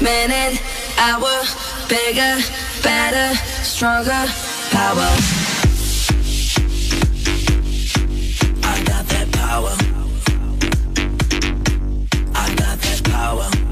minute, hour, bigger, better, stronger, power.